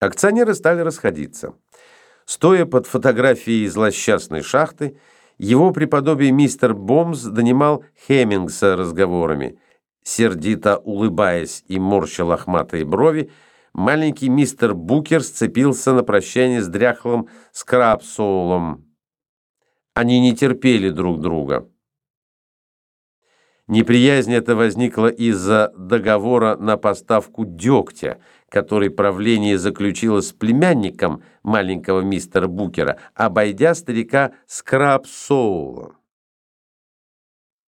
Акционеры стали расходиться. Стоя под фотографией злосчастной шахты, его преподобие мистер Бомс донимал Хеммингса разговорами. Сердито улыбаясь и морща лохматые брови, маленький мистер Букер сцепился на прощание с дряхлым Скрабсоулом. Они не терпели друг друга. Неприязнь эта возникла из-за договора на поставку дегтя, который правление заключило с племянником маленького мистера Букера, обойдя старика Скрабсоула.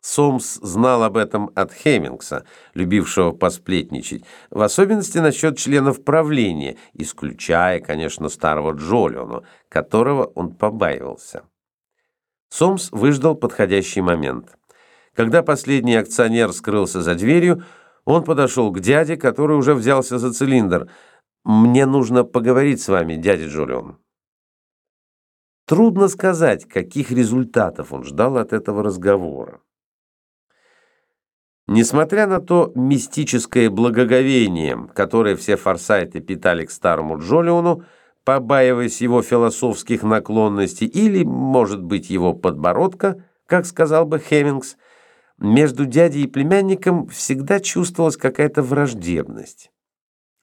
Сомс знал об этом от Хеммингса, любившего посплетничать, в особенности насчет членов правления, исключая, конечно, старого Джолиона, которого он побаивался. Сомс выждал подходящий момент. Когда последний акционер скрылся за дверью, он подошел к дяде, который уже взялся за цилиндр. «Мне нужно поговорить с вами, дядя Джолион». Трудно сказать, каких результатов он ждал от этого разговора. Несмотря на то мистическое благоговение, которое все форсайты питали к старому Джолиону, побаиваясь его философских наклонностей или, может быть, его подбородка, как сказал бы Хеммингс, между дядей и племянником всегда чувствовалась какая-то враждебность.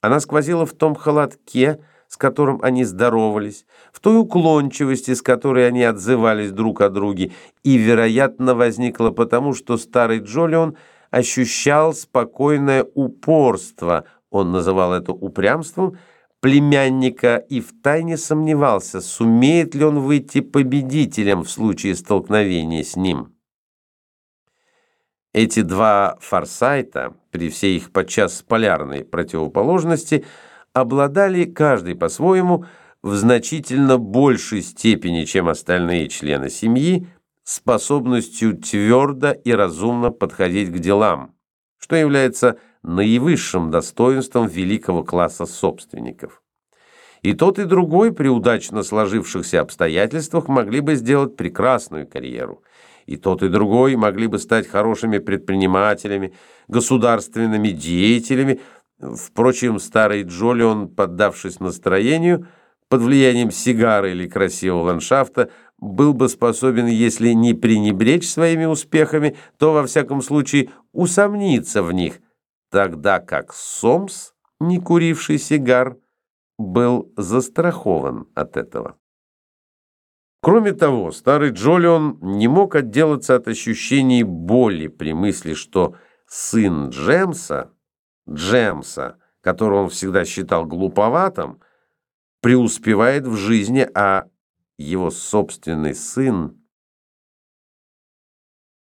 Она сквозила в том холодке, с которым они здоровались, в той уклончивости, с которой они отзывались друг о друге, и, вероятно, возникла потому, что старый Джолион ощущал спокойное упорство, он называл это упрямством, племянника и втайне сомневался, сумеет ли он выйти победителем в случае столкновения с ним. Эти два форсайта, при всей их подчас полярной противоположности, обладали каждый по-своему в значительно большей степени, чем остальные члены семьи, способностью твердо и разумно подходить к делам, что является наивысшим достоинством великого класса собственников. И тот, и другой при удачно сложившихся обстоятельствах могли бы сделать прекрасную карьеру – и тот, и другой могли бы стать хорошими предпринимателями, государственными деятелями. Впрочем, старый Джолион, поддавшись настроению, под влиянием сигары или красивого ландшафта, был бы способен, если не пренебречь своими успехами, то, во всяком случае, усомниться в них, тогда как Сомс, не куривший сигар, был застрахован от этого. Кроме того, старый Джолион не мог отделаться от ощущений боли при мысли, что сын Джемса, Джемса, которого он всегда считал глуповатым, преуспевает в жизни, а его собственный сын...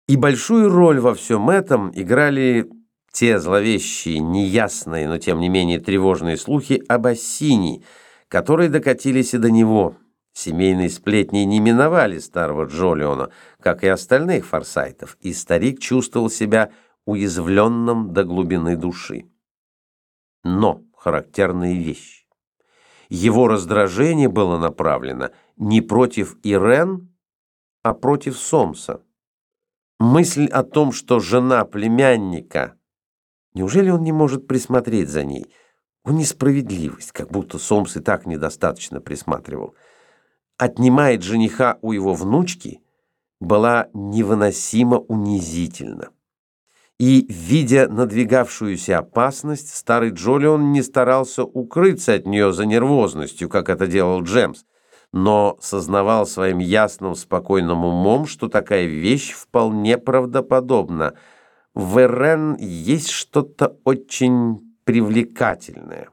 И большую роль во всем этом играли те зловещие, неясные, но тем не менее тревожные слухи об Ассини, которые докатились и до него – Семейные сплетни не миновали старого Джолиона, как и остальных форсайтов, и старик чувствовал себя уязвленным до глубины души. Но характерная вещь. Его раздражение было направлено не против Ирен, а против Сомса. Мысль о том, что жена племянника... Неужели он не может присмотреть за ней? У несправедливость, как будто Сомс и так недостаточно присматривал отнимает жениха у его внучки, была невыносимо унизительна. И, видя надвигавшуюся опасность, старый Джолион не старался укрыться от нее за нервозностью, как это делал Джемс, но сознавал своим ясным, спокойным умом, что такая вещь вполне правдоподобна. В Эрен есть что-то очень привлекательное.